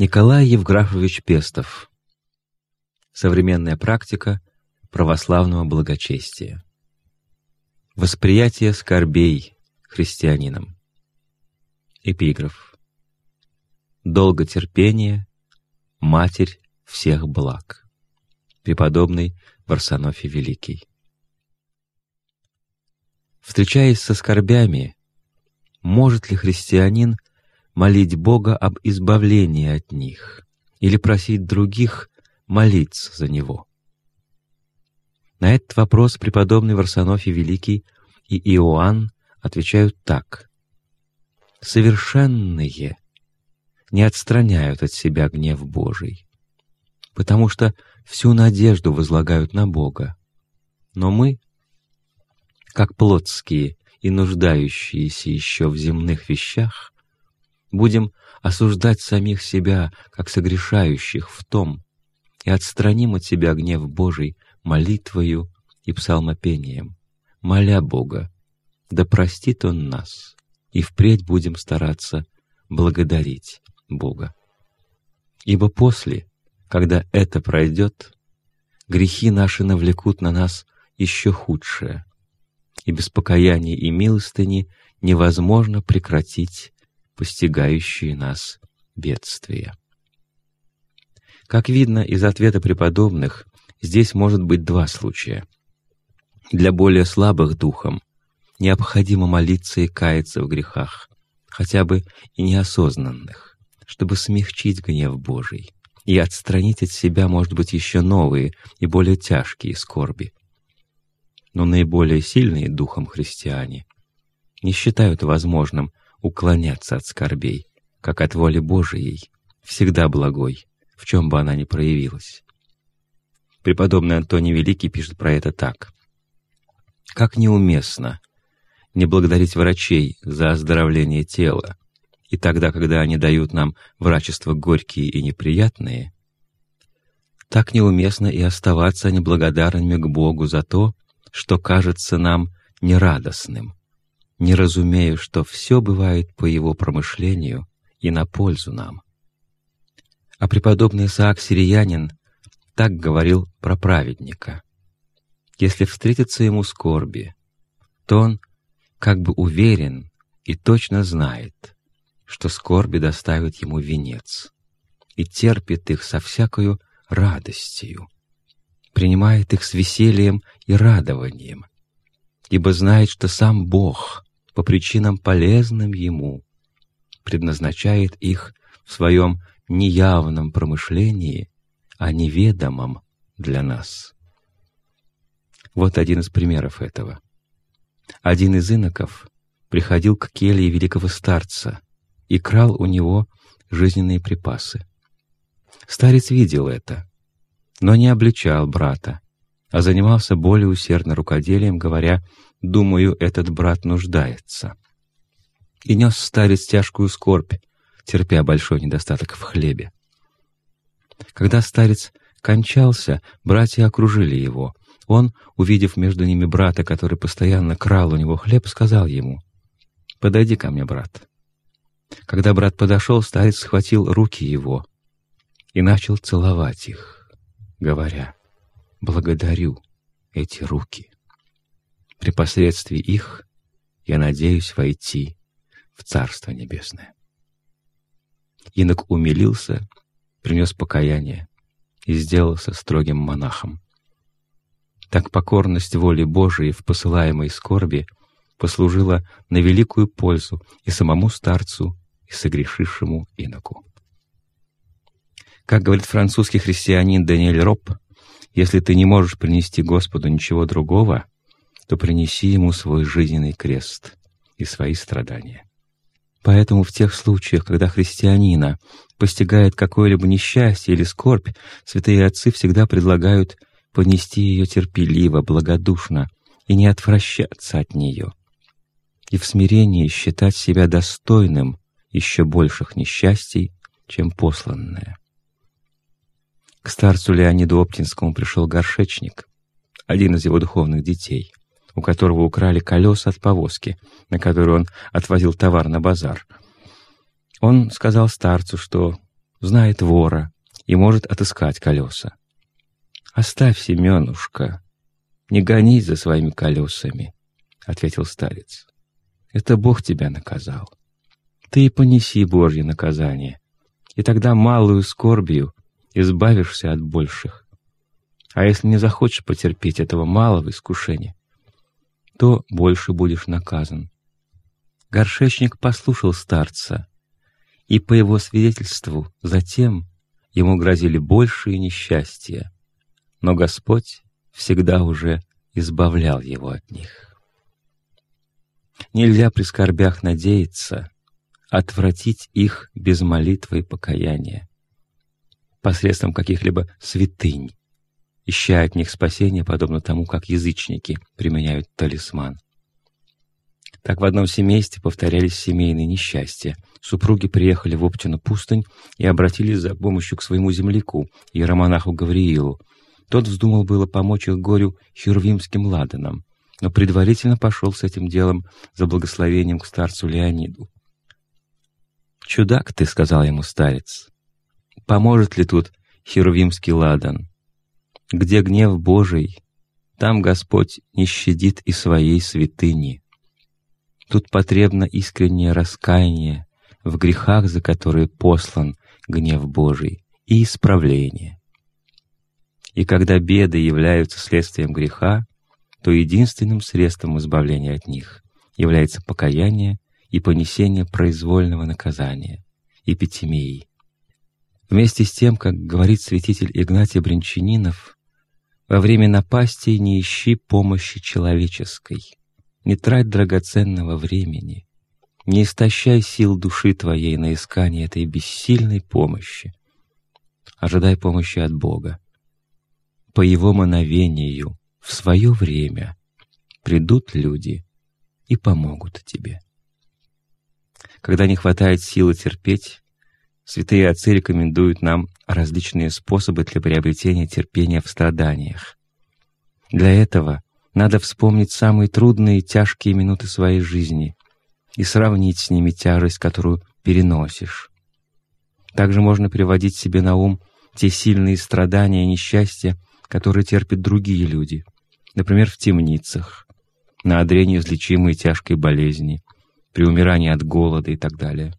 Николай Евграфович Пестов. Современная практика православного благочестия. Восприятие скорбей христианином. Эпиграф. Долготерпение — матерь всех благ. Преподобный Варсонофий Великий. Встречаясь со скорбями, может ли христианин молить Бога об избавлении от них или просить других молиться за него? На этот вопрос преподобный Варсонофий Великий и Иоанн отвечают так. «Совершенные не отстраняют от себя гнев Божий, потому что всю надежду возлагают на Бога. Но мы, как плотские и нуждающиеся еще в земных вещах, будем осуждать самих себя, как согрешающих в том, и отстраним от себя гнев Божий молитвою и псалмопением, моля Бога, да простит Он нас, и впредь будем стараться благодарить Бога. Ибо после, когда это пройдет, грехи наши навлекут на нас еще худшее, и без покаяния и милостыни невозможно прекратить постигающие нас бедствия. Как видно из ответа преподобных, здесь может быть два случая. Для более слабых духом необходимо молиться и каяться в грехах, хотя бы и неосознанных, чтобы смягчить гнев Божий и отстранить от себя, может быть, еще новые и более тяжкие скорби. Но наиболее сильные духом христиане не считают возможным уклоняться от скорбей, как от воли Божией, всегда благой, в чем бы она ни проявилась. Преподобный Антоний Великий пишет про это так. «Как неуместно не благодарить врачей за оздоровление тела, и тогда, когда они дают нам врачества горькие и неприятные, так неуместно и оставаться неблагодарными к Богу за то, что кажется нам нерадостным, не разумея, что все бывает по Его промышлению и на пользу нам. А преподобный Исаак Сириянин так говорил про праведника. Если встретится ему скорби, то он как бы уверен и точно знает, что скорби доставит ему венец, и терпит их со всякою радостью, принимает их с весельем и радованием, ибо знает, что сам Бог по причинам полезным ему предназначает их в своем неявном промышлении о неведомом для нас. Вот один из примеров этого. Один из иноков приходил к келье великого старца и крал у него жизненные припасы. Старец видел это, но не обличал брата, а занимался более усердно рукоделием, говоря, «Думаю, этот брат нуждается». И нес старец тяжкую скорбь, терпя большой недостаток в хлебе. Когда старец кончался, братья окружили его. Он, увидев между ними брата, который постоянно крал у него хлеб, сказал ему, «Подойди ко мне, брат». Когда брат подошел, старец схватил руки его и начал целовать их, говоря, «Благодарю эти руки. При посредстве их я надеюсь войти в Царство Небесное». Инок умилился принес покаяние и сделался строгим монахом. Так покорность воле Божией в посылаемой скорби послужила на великую пользу и самому старцу, и согрешившему иноку. Как говорит французский христианин Даниэль Роб, если ты не можешь принести Господу ничего другого, то принеси Ему свой жизненный крест и свои страдания. Поэтому в тех случаях, когда христианина постигает какое-либо несчастье или скорбь, святые отцы всегда предлагают понести ее терпеливо, благодушно и не отвращаться от нее, и в смирении считать себя достойным еще больших несчастий, чем посланное. К старцу Леониду Оптинскому пришел горшечник, один из его духовных детей, у которого украли колеса от повозки, на которой он отвозил товар на базар — он сказал старцу, что знает вора и может отыскать колеса. «Оставь, Семенушка, не гонись за своими колесами», — ответил старец. «Это Бог тебя наказал. Ты и понеси Божье наказание, и тогда малую скорбью избавишься от больших. А если не захочешь потерпеть этого малого искушения, то больше будешь наказан. Горшечник послушал старца, и по его свидетельству затем ему грозили большие несчастья, но Господь всегда уже избавлял его от них. Нельзя при скорбях надеяться отвратить их без молитвы и покаяния, посредством каких-либо святынь, ища от них спасения, подобно тому, как язычники применяют талисман. Так в одном семействе повторялись семейные несчастья. Супруги приехали в Оптину пустынь и обратились за помощью к своему земляку, иеромонаху Гавриилу. Тот вздумал было помочь их горю херувимским ладанам, но предварительно пошел с этим делом за благословением к старцу Леониду. «Чудак ты», — сказал ему старец, — «поможет ли тут херувимский ладан? Где гнев Божий, там Господь не щадит и своей святыни. Тут потребно искреннее раскаяние в грехах, за которые послан гнев Божий, и исправление. И когда беды являются следствием греха, то единственным средством избавления от них является покаяние и понесение произвольного наказания, эпитемии. Вместе с тем, как говорит святитель Игнатий Бринчанинов, во время напасти не ищи помощи человеческой, не трать драгоценного времени, не истощай сил души твоей на искание этой бессильной помощи. Ожидай помощи от Бога. По Его мановению в свое время придут люди и помогут тебе. Когда не хватает силы терпеть, святые отцы рекомендуют нам различные способы для приобретения терпения в страданиях. Для этого надо вспомнить самые трудные и тяжкие минуты своей жизни и сравнить с ними тяжесть, которую переносишь. Также можно приводить себе на ум те сильные страдания и несчастья, которые терпят другие люди, например, в темницах, на одре неизлечимой тяжкой болезни, при умирании от голода и так далее.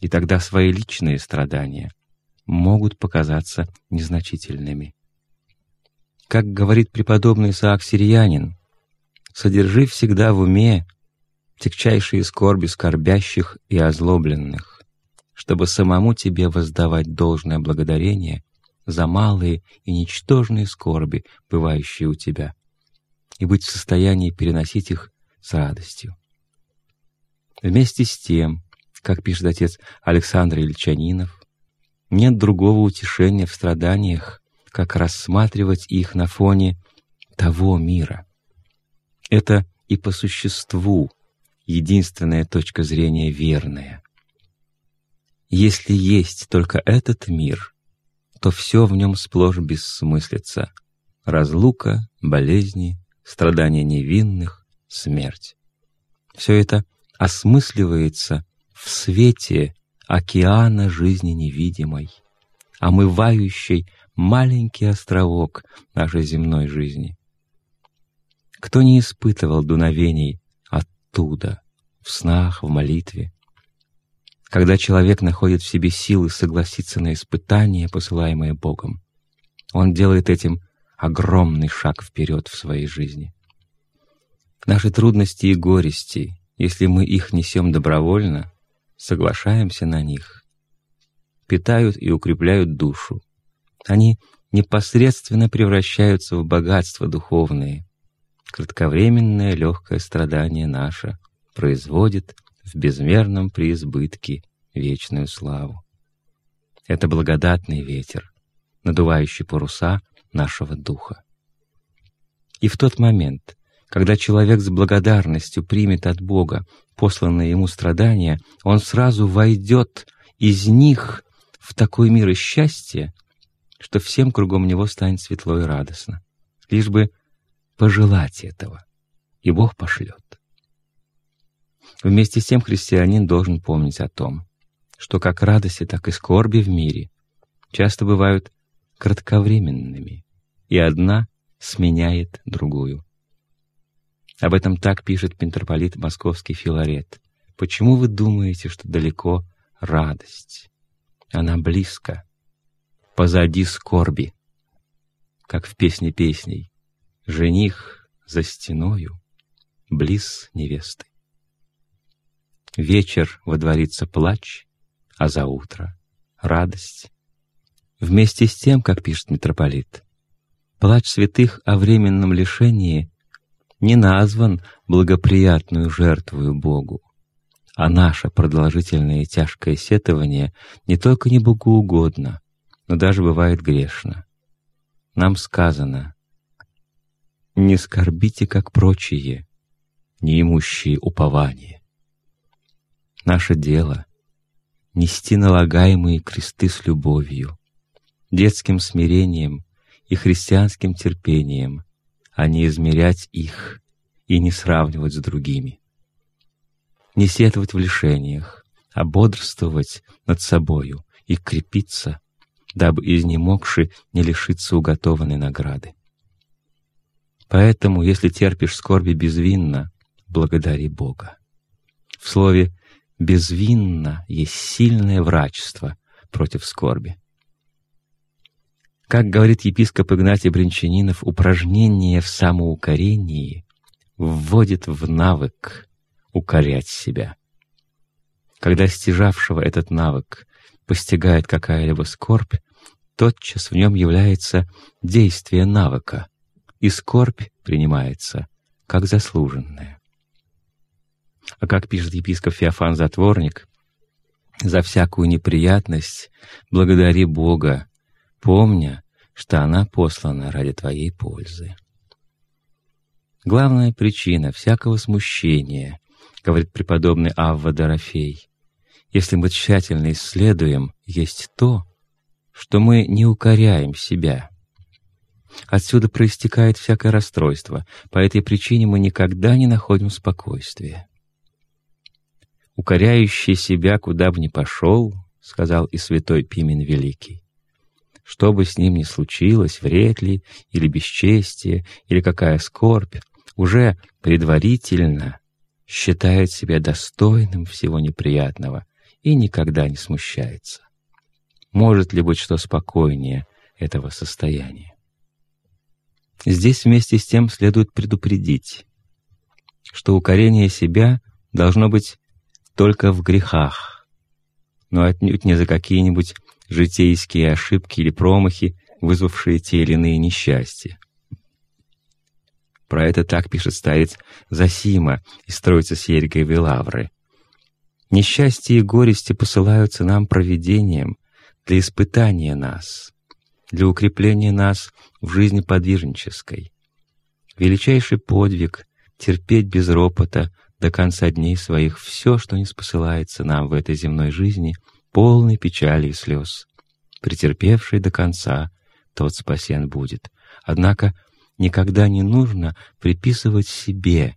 И тогда свои личные страдания могут показаться незначительными. Как говорит преподобный Исаак Сирианин, «Содержи всегда в уме тягчайшие скорби скорбящих и озлобленных, чтобы самому тебе воздавать должное благодарение за малые и ничтожные скорби, бывающие у тебя, и быть в состоянии переносить их с радостью. Вместе с тем, как пишет отец Александр Ильчанинов, нет другого утешения в страданиях, как рассматривать их на фоне того мира. Это и по существу единственная точка зрения верная. Если есть только этот мир, то все в нем сплошь бессмыслица. Разлука, болезни, страдания невинных, смерть. Все это осмысливается в свете океана жизни невидимой, омывающей маленький островок нашей земной жизни. Кто не испытывал дуновений оттуда, в снах, в молитве? Когда человек находит в себе силы согласиться на испытания, посылаемые Богом, он делает этим огромный шаг вперед в своей жизни. Наши трудности и горести, если мы их несем добровольно, соглашаемся на них, питают и укрепляют душу. Они непосредственно превращаются в богатство духовные. Кратковременное легкое страдание наше производит в безмерном преизбытке вечную славу. Это благодатный ветер, надувающий паруса нашего духа. И в тот момент, когда человек с благодарностью примет от Бога посланные ему страдания, он сразу войдет из них в такой мир и счастье, что всем кругом него станет светло и радостно, лишь бы пожелать этого, и Бог пошлет. Вместе с тем христианин должен помнить о том, что как радости, так и скорби в мире часто бывают кратковременными, и одна сменяет другую. Об этом так пишет митрополит Московский Филарет. Почему вы думаете, что далеко радость? Она близко, позади скорби, как в песне песней. Жених за стеною, близ невесты. Вечер водворится плач, а за утро — радость. Вместе с тем, как пишет митрополит, плач святых о временном лишении не назван благоприятную жертвую Богу, а наше продолжительное и тяжкое сетование не только не богоугодно, но даже бывает грешно. Нам сказано «Не скорбите, как прочие, не имущие упования». Наше дело — нести налагаемые кресты с любовью, детским смирением и христианским терпением, а не измерять их и не сравнивать с другими. Не сетовать в лишениях, а бодрствовать над собою и крепиться, дабы изнемогши не лишиться уготованной награды. Поэтому, если терпишь скорби безвинно, благодари Бога. В слове «безвинно» есть сильное врачество против скорби. Как говорит епископ Игнатий Бринчанинов, упражнение в самоукорении вводит в навык укорять себя. Когда стяжавшего этот навык постигает какая-либо скорбь, тотчас в нем является действие навыка, и скорбь принимается как заслуженная. А как пишет епископ Феофан Затворник, «За всякую неприятность благодари Бога, помня, что она послана ради твоей пользы. Главная причина всякого смущения, говорит преподобный Авва Дорофей, если мы тщательно исследуем, есть то, что мы не укоряем себя. Отсюда проистекает всякое расстройство, по этой причине мы никогда не находим спокойствия. «Укоряющий себя, куда бы ни пошел», — сказал и святой Пимен Великий, что бы с ним ни случилось, вред ли, или бесчестие, или какая скорбь, уже предварительно считает себя достойным всего неприятного и никогда не смущается. Может ли быть что спокойнее этого состояния? Здесь вместе с тем следует предупредить, что укорение себя должно быть только в грехах, но отнюдь не за какие-нибудь житейские ошибки или промахи, вызвавшие те или иные несчастья. Про это так пишет старец Засима из Троицы Сергиевой Лавры. «Несчастья и горести посылаются нам провидением для испытания нас, для укрепления нас в жизни подвижнической. Величайший подвиг — терпеть без ропота до конца дней своих все, что не спосылается нам в этой земной жизни — полный печали и слез. Претерпевший до конца, тот спасен будет. Однако никогда не нужно приписывать себе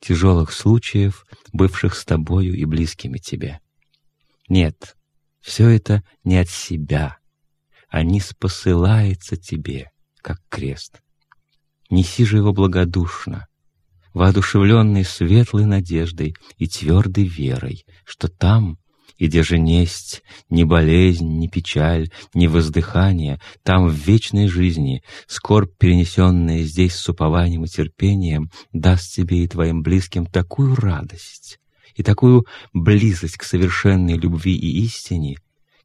тяжелых случаев, бывших с тобою и близкими тебе. Нет, все это не от себя, а не спосылается тебе, как крест. Неси же его благодушно, воодушевленный светлой надеждой и твердой верой, что там и где же несть ни болезнь, ни печаль, ни воздыхание, там в вечной жизни скорбь, перенесенная здесь с упованием и терпением, даст тебе и твоим близким такую радость и такую близость к совершенной любви и истине,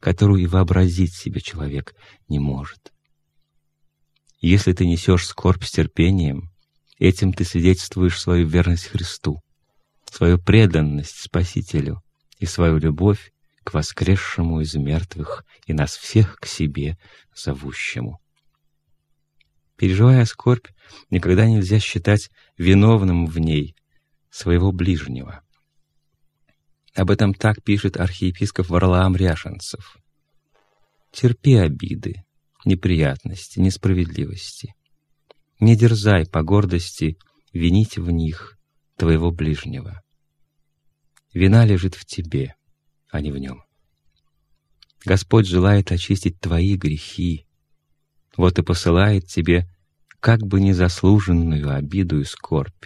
которую и вообразить себе человек не может. Если ты несешь скорбь с терпением, этим ты свидетельствуешь свою верность Христу, свою преданность Спасителю — и свою любовь к воскресшему из мертвых и нас всех к себе зовущему. Переживая скорбь, никогда нельзя считать виновным в ней своего ближнего. Об этом так пишет архиепископ Варлаам Ряшенцев. «Терпи обиды, неприятности, несправедливости. Не дерзай по гордости винить в них твоего ближнего. Вина лежит в тебе, а не в нем. Господь желает очистить твои грехи. Вот и посылает тебе как бы незаслуженную обиду и скорбь.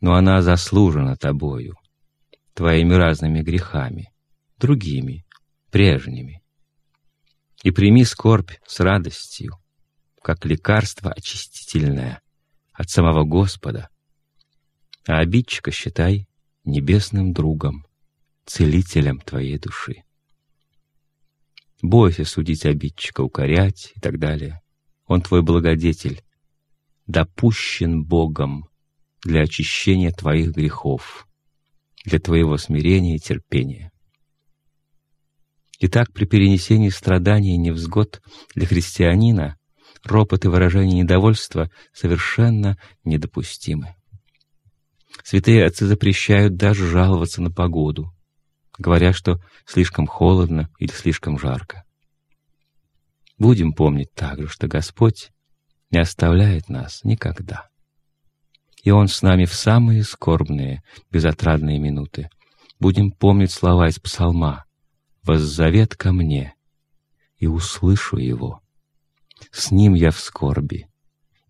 Но она заслужена тобою, твоими разными грехами, другими, прежними. И прими скорбь с радостью, как лекарство очистительное от самого Господа, а обидчика считай небесным другом, целителем твоей души. Бойся судить обидчика, укорять и так далее. Он твой благодетель, допущен Богом для очищения твоих грехов, для твоего смирения и терпения. Итак, при перенесении страданий и невзгод для христианина ропот и выражение недовольства совершенно недопустимы. Святые отцы запрещают даже жаловаться на погоду, говоря, что слишком холодно или слишком жарко. Будем помнить также, что Господь не оставляет нас никогда. И Он с нами в самые скорбные, безотрадные минуты. Будем помнить слова из Псалма «Воззовет ко мне, и услышу Его. С Ним я в скорби,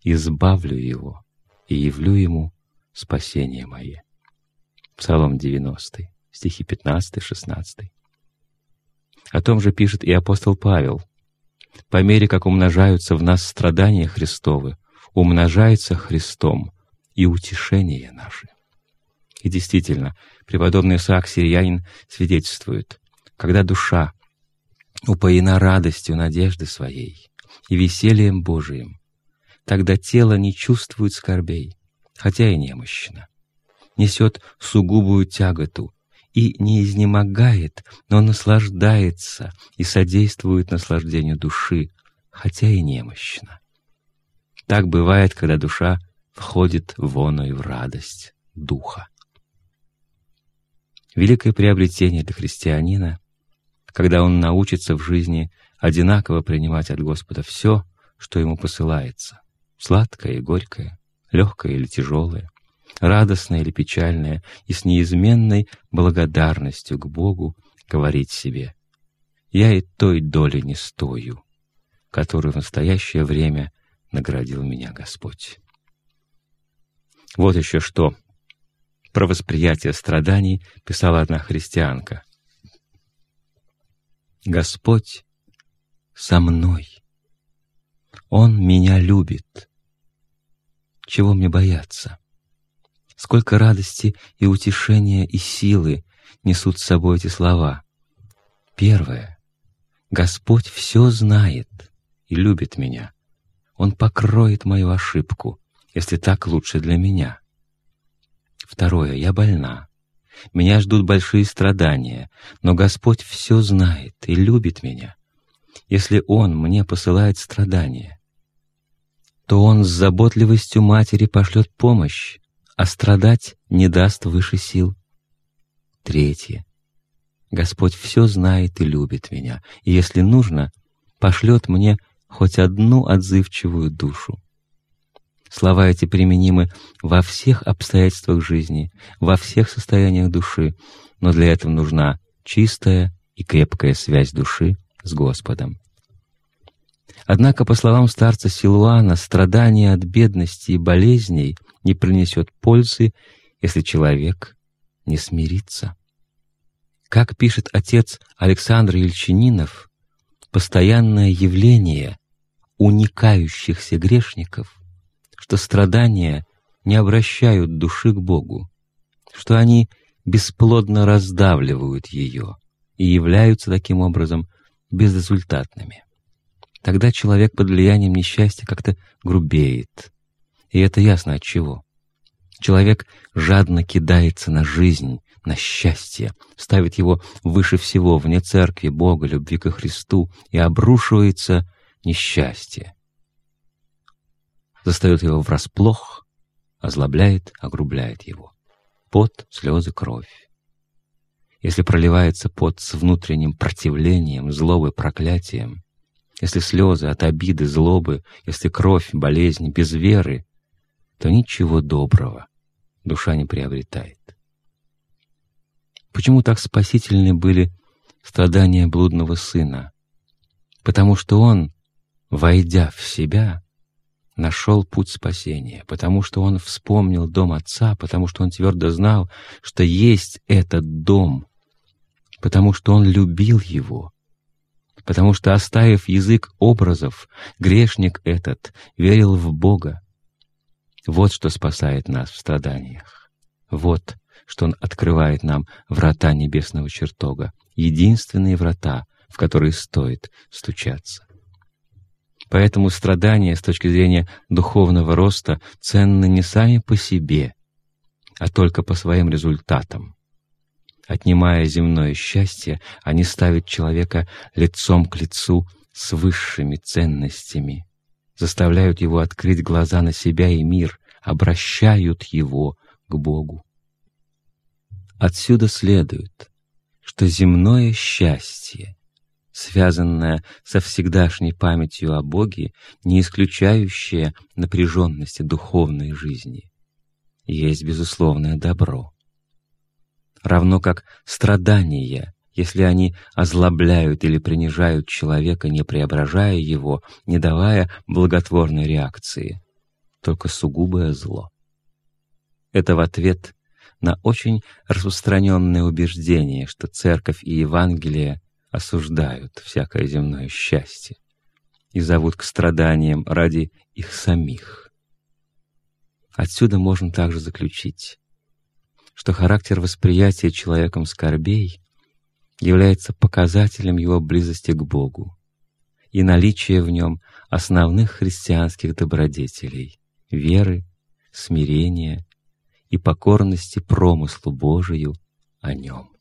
избавлю Его и явлю Ему спасение мое». Псалом 90, стихи 15-16. О том же пишет и апостол Павел. «По мере, как умножаются в нас страдания Христовы, умножается Христом и утешение наше». И действительно, преподобный Исаак Сириянин свидетельствует, когда душа упоена радостью надежды своей и весельем Божиим, тогда тело не чувствует скорбей, хотя и немощно, несет сугубую тяготу и не изнемогает, но наслаждается и содействует наслаждению души, хотя и немощно. Так бывает, когда душа входит в оно в радость духа. Великое приобретение для христианина, когда он научится в жизни одинаково принимать от Господа все, что ему посылается, сладкое и горькое, легкое или тяжелое, радостное или печальное, и с неизменной благодарностью к Богу говорить себе «Я и той доли не стою, которую в настоящее время наградил меня Господь». Вот еще что про восприятие страданий писала одна христианка. «Господь со мной. Он меня любит. Чего мне бояться? Сколько радости и утешения и силы несут с собой эти слова. Первое. Господь все знает и любит меня. Он покроет мою ошибку, если так лучше для меня. Второе. Я больна. Меня ждут большие страдания, но Господь все знает и любит меня. Если Он мне посылает страдания, то Он с заботливостью матери пошлет помощь, а страдать не даст выше сил. Третье. Господь все знает и любит меня, и если нужно, пошлет мне хоть одну отзывчивую душу. Слова эти применимы во всех обстоятельствах жизни, во всех состояниях души, но для этого нужна чистая и крепкая связь души с Господом. Однако, по словам старца Силуана, страдание от бедности и болезней не принесет пользы, если человек не смирится. Как пишет отец Александр Ельчининов, постоянное явление уникающихся грешников что страдания не обращают души к Богу, что они бесплодно раздавливают ее и являются таким образом безрезультатными. Тогда человек под влиянием несчастья как-то грубеет. И это ясно от чего. Человек жадно кидается на жизнь, на счастье, ставит его выше всего, вне церкви, Бога, любви ко Христу, и обрушивается несчастье застает его врасплох, озлобляет, огрубляет его. Пот, слезы, кровь. Если проливается пот с внутренним противлением, злобой, проклятием, если слезы от обиды, злобы, если кровь, болезнь, без веры, то ничего доброго душа не приобретает. Почему так спасительны были страдания блудного сына, потому что он, войдя в себя, нашел путь спасения, потому что он вспомнил дом отца, потому что он твердо знал, что есть этот дом, потому что он любил его, потому что, оставив язык образов, грешник этот верил в Бога. Вот что спасает нас в страданиях. Вот что Он открывает нам врата небесного чертога, единственные врата, в которые стоит стучаться. Поэтому страдания с точки зрения духовного роста ценны не сами по себе, а только по своим результатам. Отнимая земное счастье, они ставят человека лицом к лицу с высшими ценностями, заставляют его открыть глаза на себя и мир, обращают его к Богу. Отсюда следует, что земное счастье связанная со всегдашней памятью о Боге, не исключающая напряженности духовной жизни, есть безусловное добро. Равно как страдания, если они озлобляют или принижают человека, не преображая его, не давая благотворной реакции, только сугубое зло. Это в ответ на очень распространенное убеждение, что Церковь и Евангелие осуждают всякое земное счастье и зовут к страданиям ради их самих. Отсюда можно также заключить, что характер восприятия человеком скорбей является показателем его близости к Богу и наличия в нем основных христианских добродетелей — веры, смирения и покорности промыслу Божию о нем.